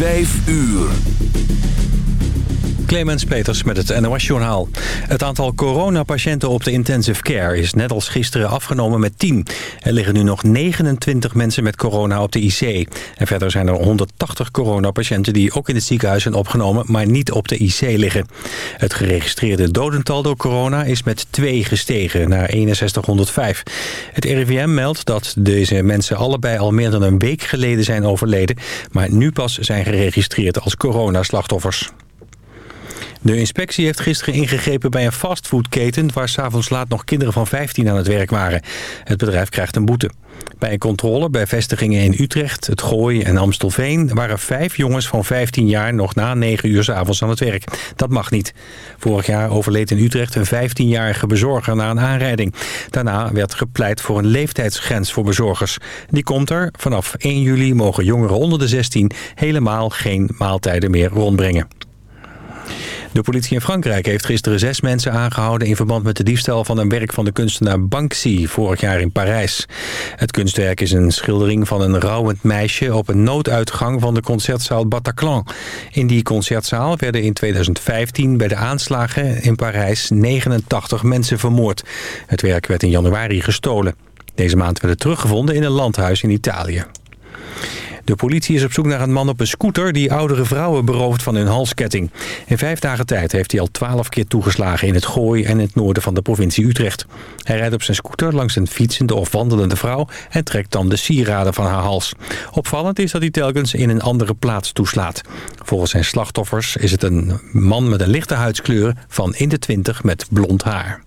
Vijf uur. Clemens Peters met het NOS-journaal. Het aantal coronapatiënten op de intensive care is net als gisteren afgenomen met 10. Er liggen nu nog 29 mensen met corona op de IC. En verder zijn er 180 coronapatiënten die ook in het ziekenhuis zijn opgenomen... maar niet op de IC liggen. Het geregistreerde dodental door corona is met 2 gestegen naar 6105. Het RIVM meldt dat deze mensen allebei al meer dan een week geleden zijn overleden... maar nu pas zijn geregistreerd als coronaslachtoffers. De inspectie heeft gisteren ingegrepen bij een fastfoodketen... waar s'avonds laat nog kinderen van 15 aan het werk waren. Het bedrijf krijgt een boete. Bij een controle bij vestigingen in Utrecht, het Gooi en Amstelveen... waren vijf jongens van 15 jaar nog na 9 uur s'avonds aan het werk. Dat mag niet. Vorig jaar overleed in Utrecht een 15-jarige bezorger na een aanrijding. Daarna werd gepleit voor een leeftijdsgrens voor bezorgers. Die komt er. Vanaf 1 juli mogen jongeren onder de 16 helemaal geen maaltijden meer rondbrengen. De politie in Frankrijk heeft gisteren zes mensen aangehouden... in verband met de diefstal van een werk van de kunstenaar Banksy... vorig jaar in Parijs. Het kunstwerk is een schildering van een rouwend meisje... op een nooduitgang van de concertzaal Bataclan. In die concertzaal werden in 2015 bij de aanslagen in Parijs... 89 mensen vermoord. Het werk werd in januari gestolen. Deze maand werd het teruggevonden in een landhuis in Italië. De politie is op zoek naar een man op een scooter die oudere vrouwen berooft van hun halsketting. In vijf dagen tijd heeft hij al twaalf keer toegeslagen in het Gooi en het noorden van de provincie Utrecht. Hij rijdt op zijn scooter langs een fietsende of wandelende vrouw en trekt dan de sieraden van haar hals. Opvallend is dat hij telkens in een andere plaats toeslaat. Volgens zijn slachtoffers is het een man met een lichte huidskleur van in de twintig met blond haar.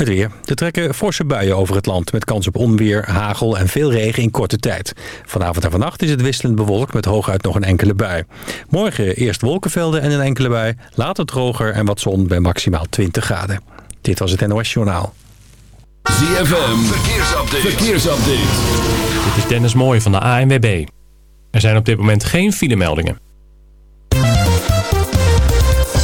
Het weer. Er trekken forse buien over het land met kans op onweer, hagel en veel regen in korte tijd. Vanavond en vannacht is het wisselend bewolkt met hooguit nog een enkele bui. Morgen eerst wolkenvelden en een enkele bui, later droger en wat zon bij maximaal 20 graden. Dit was het NOS Journaal. ZFM, verkeersupdate. verkeersupdate. Dit is Dennis Mooij van de ANWB. Er zijn op dit moment geen filemeldingen.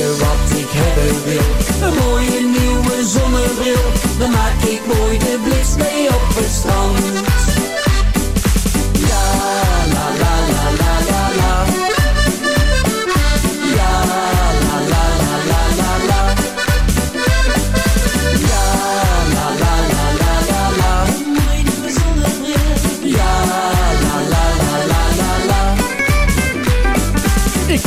Wat ik hebben wil? Een mooie nieuwe zonnebril, dan maak ik mooi de blitz mee op het strand.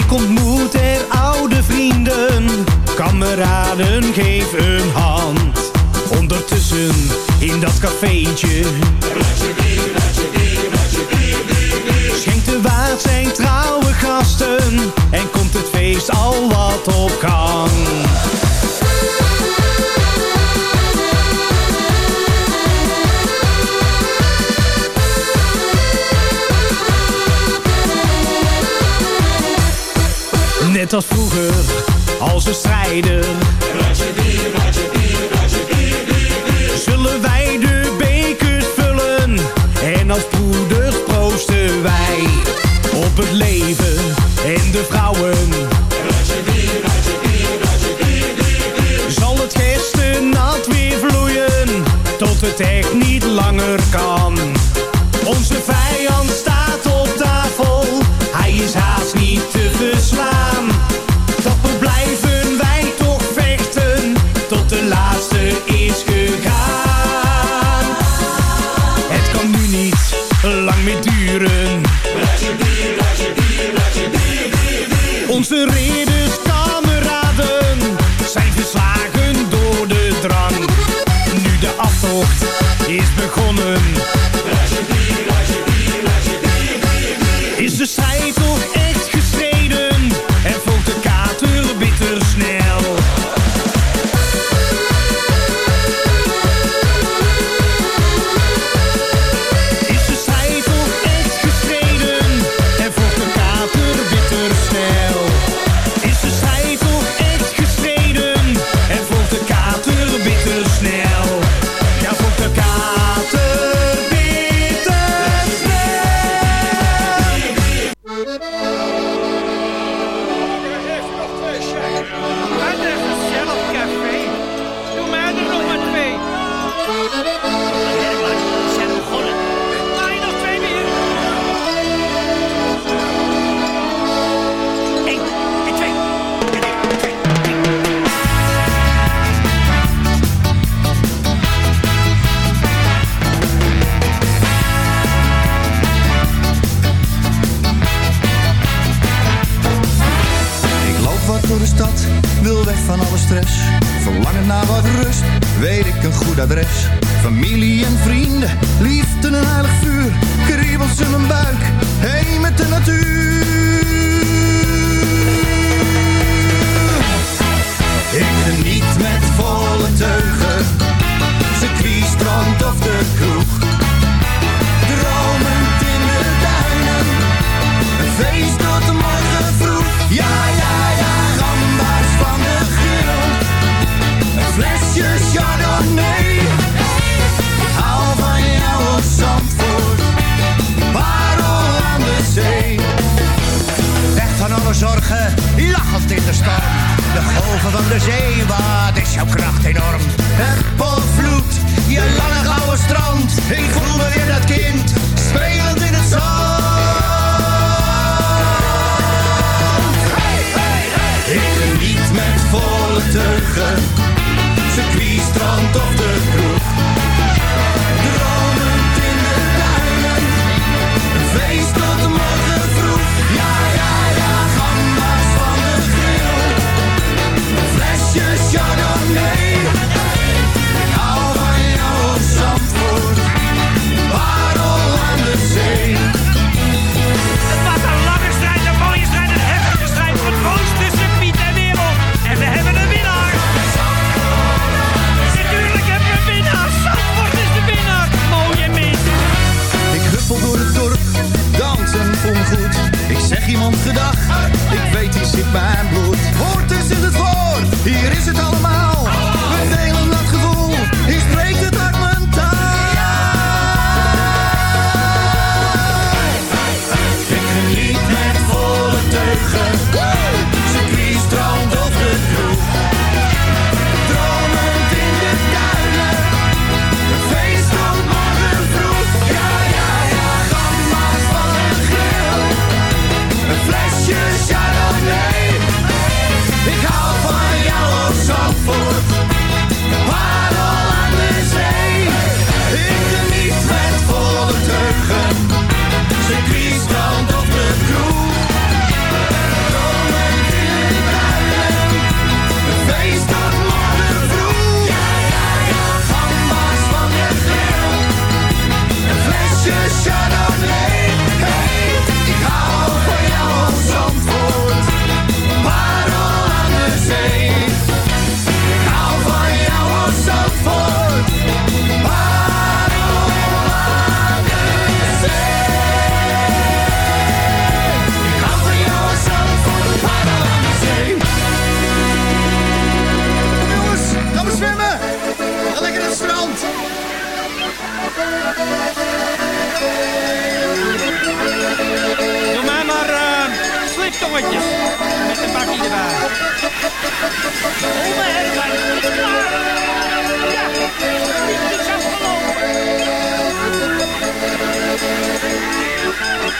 Ik ontmoet er oude vrienden. Kameraden, geef een hand. Ondertussen in dat cafeetje. Net als vroeger, als we strijden.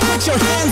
your, your hand.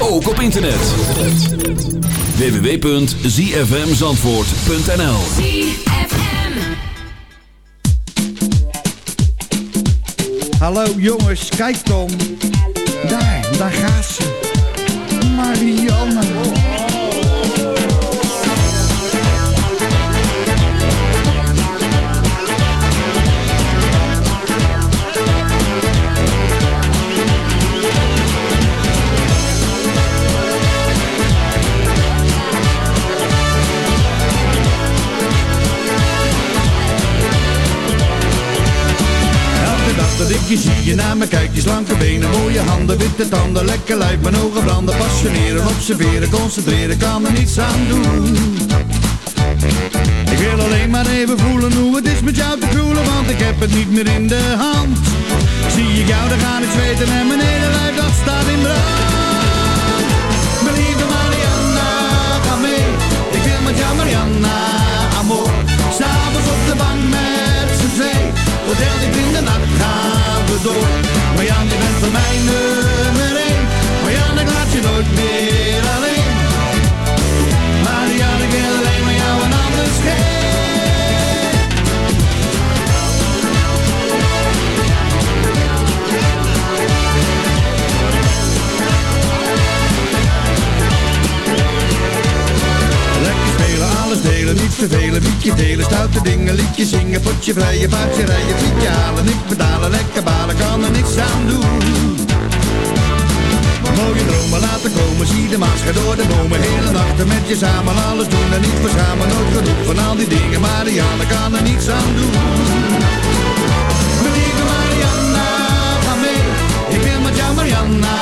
ook op internet. www.zfmzandvoort.nl Hallo jongens, kijk dan. Daar, daar gaat ze. Marianne. dat ik je zie. Je naar me kijkt, je slanke benen, mooie handen, witte tanden, lekker lijf, mijn ogen branden. Passioneren, observeren, concentreren, kan er niets aan doen. Ik wil alleen maar even voelen hoe het is met jou te voelen, want ik heb het niet meer in de hand. Zie ik jou, dan ga ik zweten en mijn hele lijf, dat staat in brand. Mijn lieve ga mee, ik wil met jou Marianna, amor. S'avonds op de bank met z'n twee hoe deel ik in de nacht gaan we door. Maar Jan, je bent voor mij nummer één. Maar Jan, ik laat je nooit meer alleen. liedje zingen, potje vrije, paardje rijden, fietje halen, ik pedalen, lekker balen, kan er niks aan doen. Mooie dromen laten komen, zie de maas, ga door de bomen, hele nachten met je samen, alles doen en niet verzamen, nooit genoeg van al die dingen, Marianne kan er niks aan doen. Lieve Marianne, ga mee, ik wil met jou Marianna,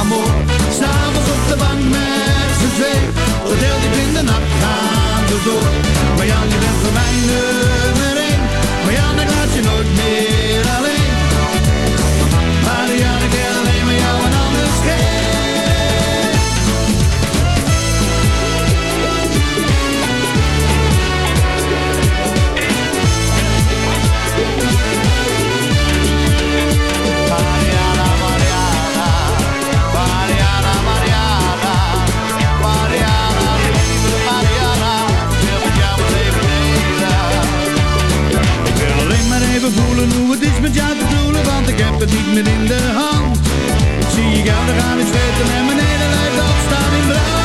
amor, s'avonds op de bank met z'n twee, tot heel diep in de nacht gaan. Maar Jan, je bent voor mij nummer één. Maar Jan, ik laat je nooit meer alleen. Maar Jan, ik Even voelen hoe het is met jou te bedoelen, want ik heb het niet meer in de hand. Ik zie ik jou, dan gaan we en mijn hele lijf staat in brand.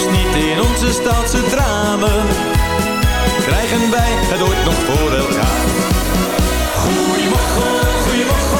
zelfs niet in onze stadse dramen krijgen wij het ooit nog voor elkaar. Goeiemorgen, goeiemorgen.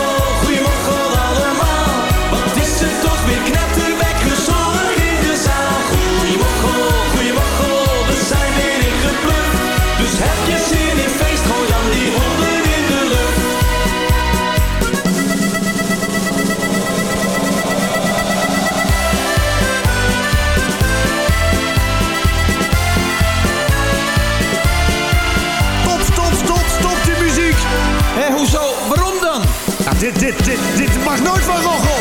dit, dit, dit, dit mag nooit van Rogge.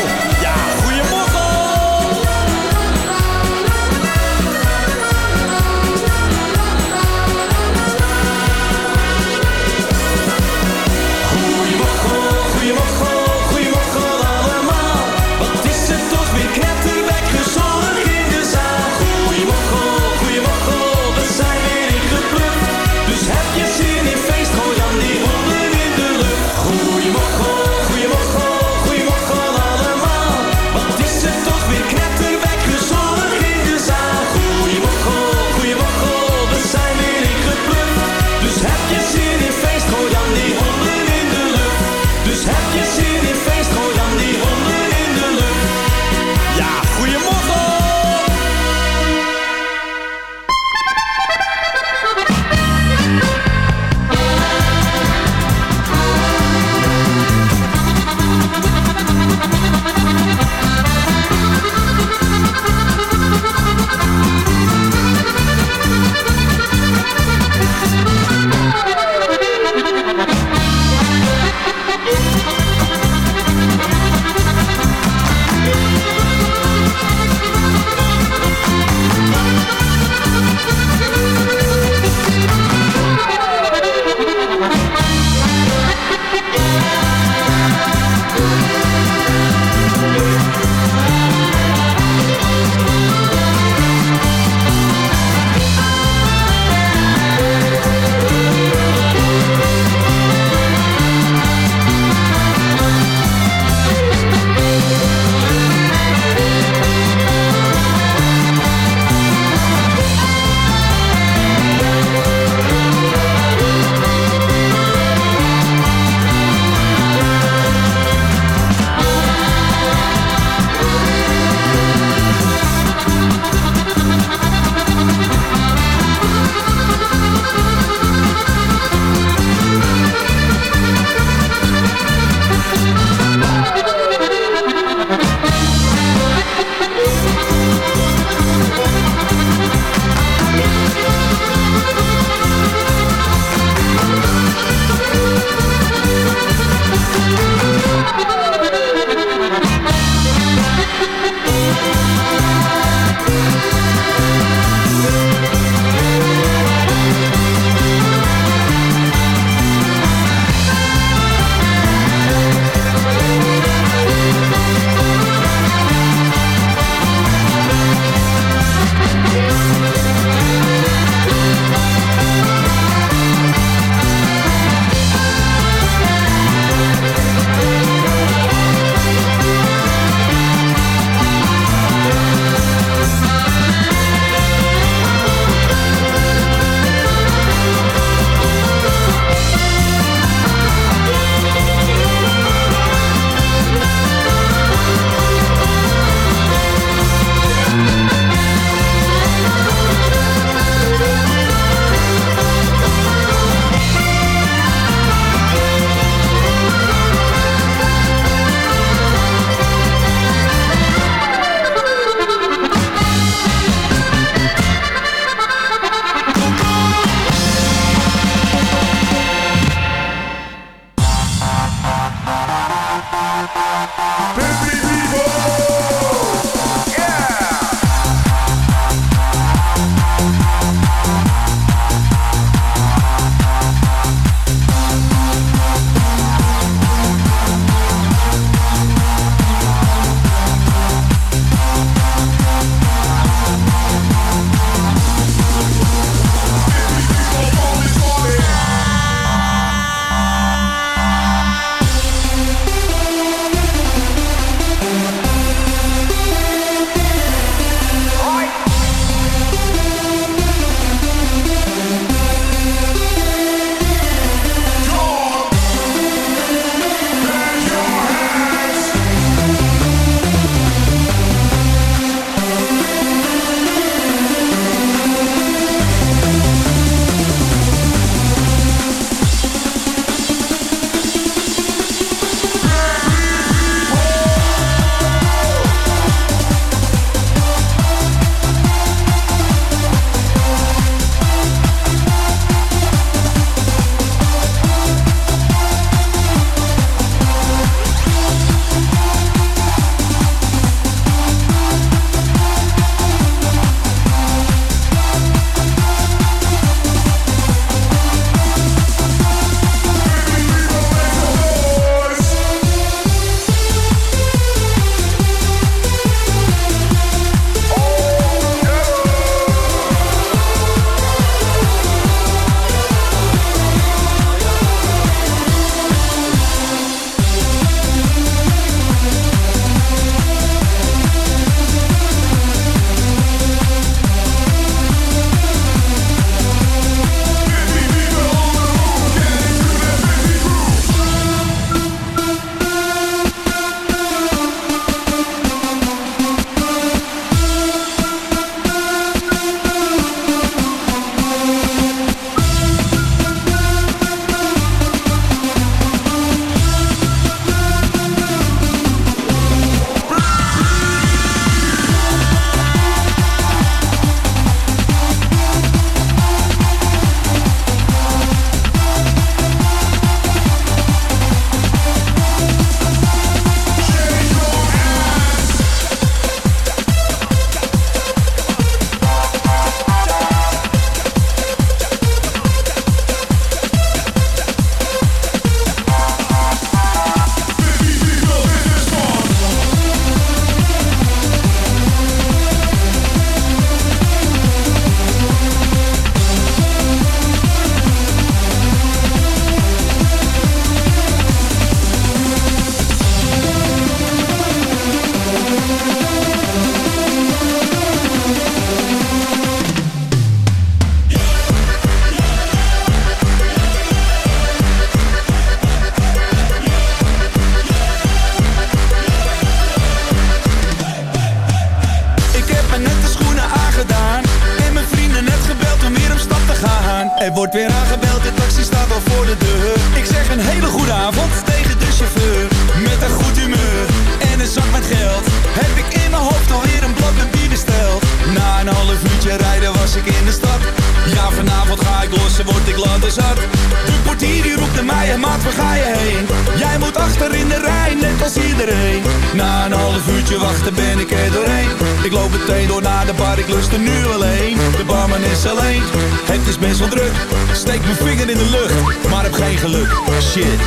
alleen. Het is best wel druk. Steek mijn vinger in de lucht, maar heb geen geluk. Shit,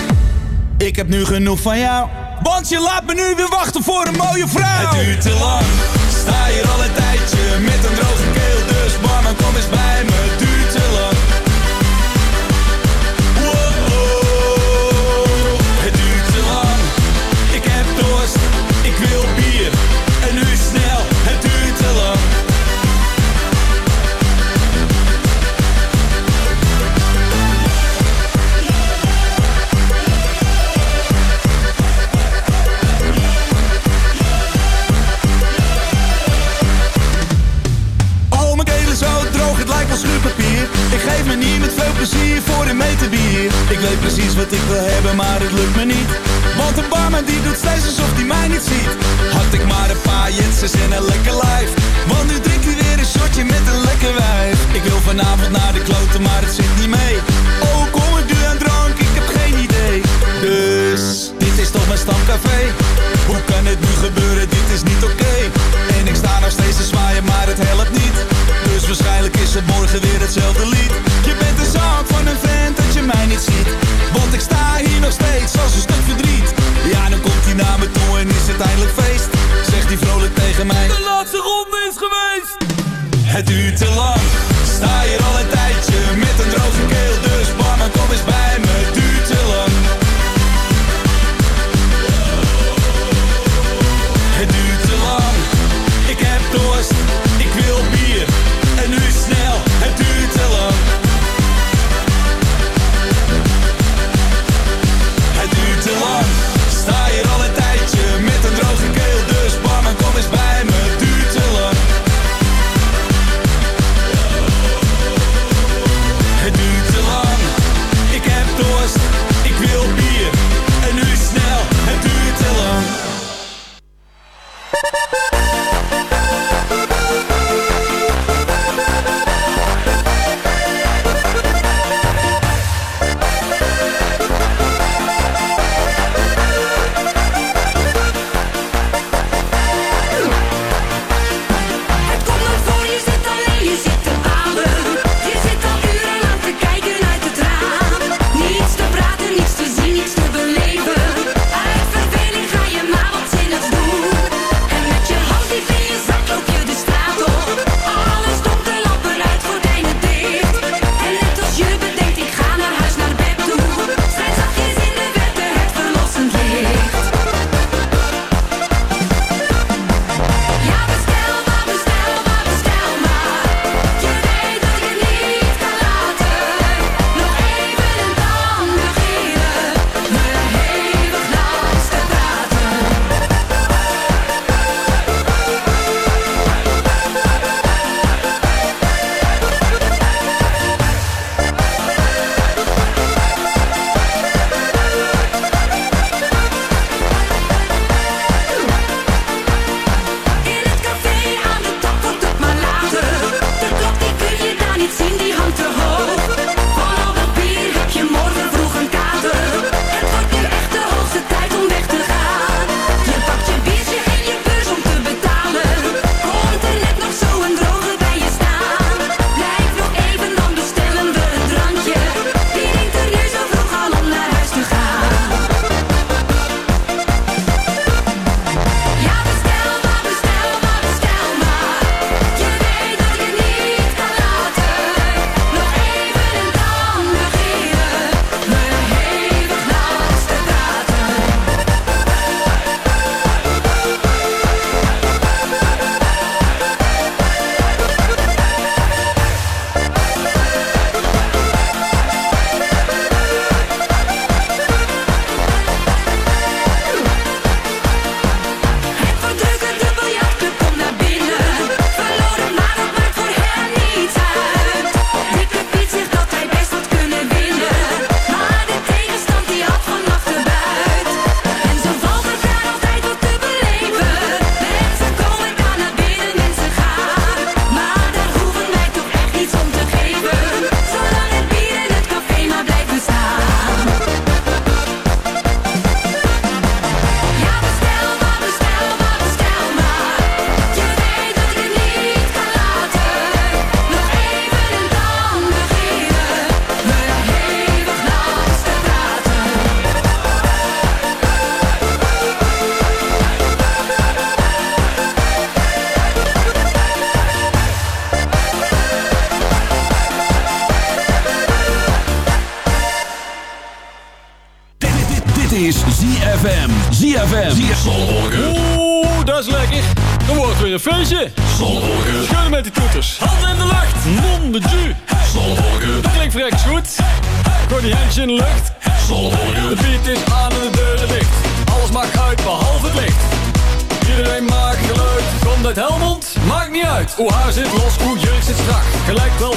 ik heb nu genoeg van jou. Want je laat me nu weer wachten voor een mooie vrouw. Het duurt te lang, sta hier al een tijdje met een droge keel. Dus man, kom eens bij me, het duurt te lang. plezier voor een meter bier Ik weet precies wat ik wil hebben, maar het lukt me niet. Want een barman die doet steeds alsof hij mij niet ziet. Had ik maar een paar Jensens en een lekker lijf. Want nu drinkt hij weer een shotje met een lekker wijf. Ik wil vanavond naar de kloten, maar het zit niet mee. Schudden met die toeters. Handen in de lucht. Non de ju. Dat klinkt vrij goed. Gooi die handjes in de lucht. De beat is aan en de deuren dicht. Alles maakt uit behalve het licht. Iedereen maakt geluid. Komt uit Helmond? Maakt niet uit. Hoe haar zit los, hoe jurk zit strak. Gelijk wel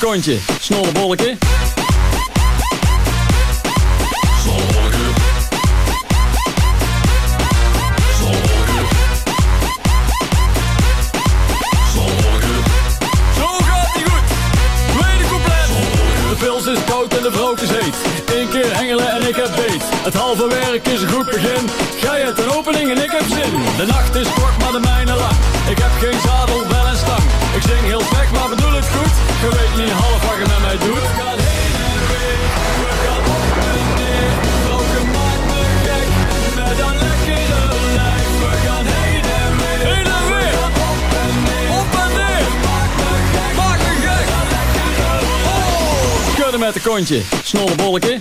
witte goed. snolle bolken. de brood is heet. Eén keer hengelen en ik heb beet. Het halve werk is een goed begin. Gij hebt een opening en ik heb zin. De nacht is kort, maar de met een kontje. snolle bolletje.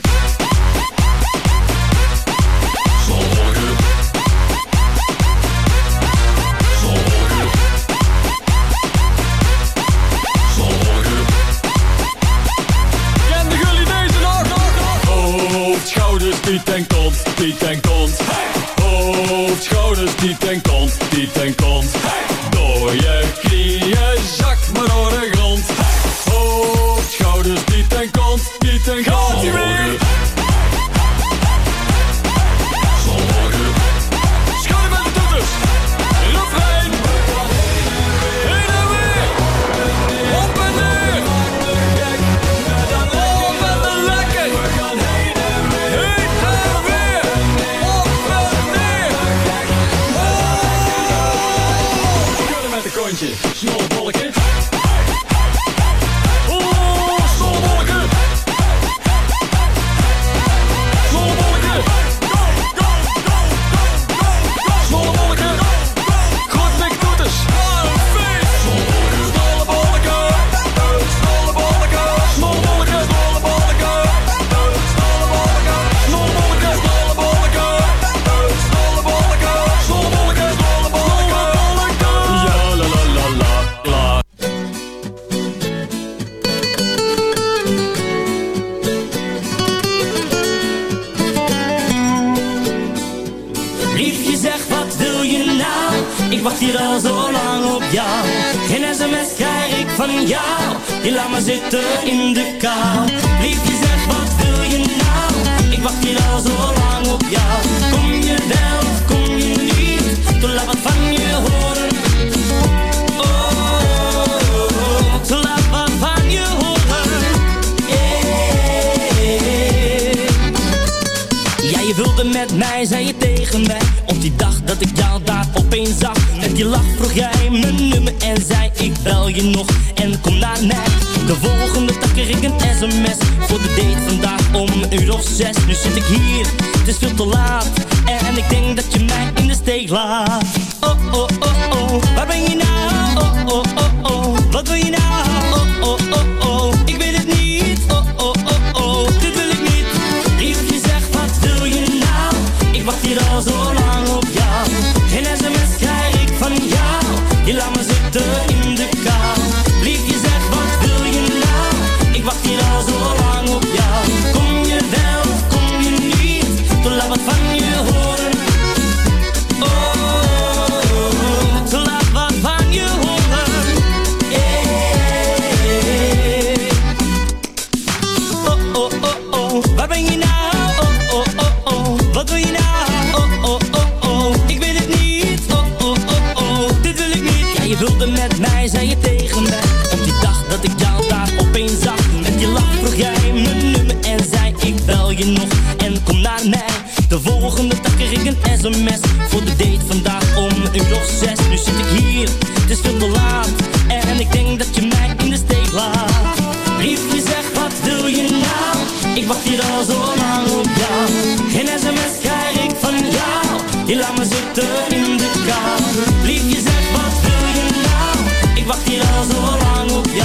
in de kou. Liefje zeg, wat wil je nou? Ik wacht hier al zo lang op jou. Kom je wel, kom je niet? Toen laat wat van je horen. Met mij zei je tegen mij die dag dat ik jou daar opeens zag. Met je lach vroeg jij mijn nummer en zei ik bel je nog en kom naar mij. De volgende dag kreeg ik een sms voor de date vandaag om een uur of zes. Nu zit ik hier, het is veel te laat. En ik denk dat je mij in de steek laat. Oh oh oh oh, waar ben je nou? Oh oh oh oh, wat wil je nou? voor de date vandaag om een uur of zes. Nu zit ik hier, het is veel te laat. En ik denk dat je mij in de steek laat. Briefje zeg, wat wil je nou? Ik wacht hier al zo lang op jou. Geen sms krijg ik van jou. Je laat me zitten in de kou. Briefje zegt, wat wil je nou? Ik wacht hier al zo lang op jou.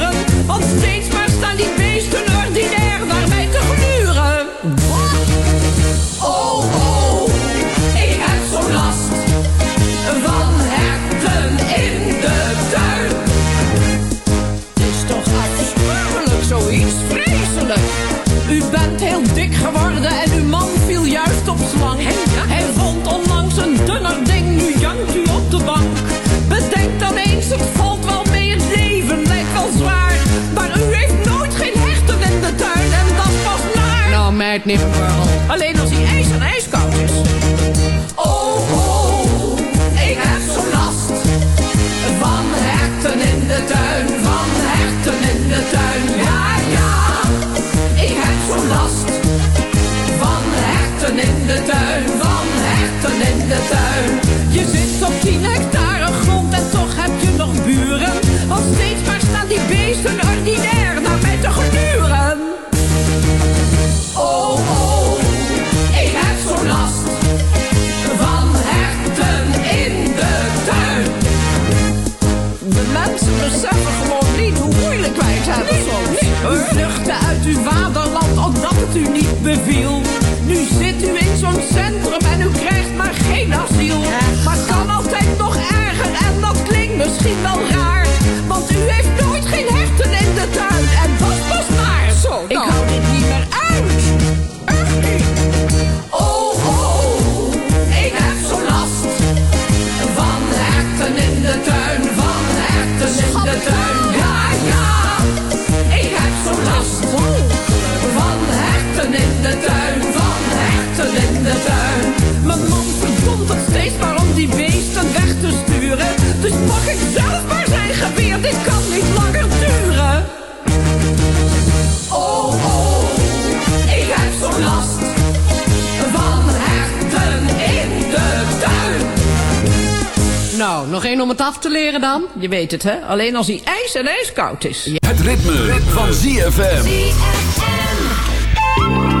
Wel raar. Want u heeft nooit geen hechten in de tuin en was naar. Zo, ik hou dit niet meer uit. Echt niet. Oh, oh, ik heb zo'n last van herten in de tuin, van herten in de tuin. Ja, ja, ik heb zo'n last van herten in de tuin, van herten in de tuin. Mijn man verdondert steeds maar om die beesten weg te sturen. Dus pak ik zelf maar geweer, dit kan niet langer duren. Oh, oh, ik heb zo'n last van herten in de tuin. Nou, nog één om het af te leren dan? Je weet het, hè? Alleen als hij ijs en ijskoud is. Het ritme, van ZFM. zover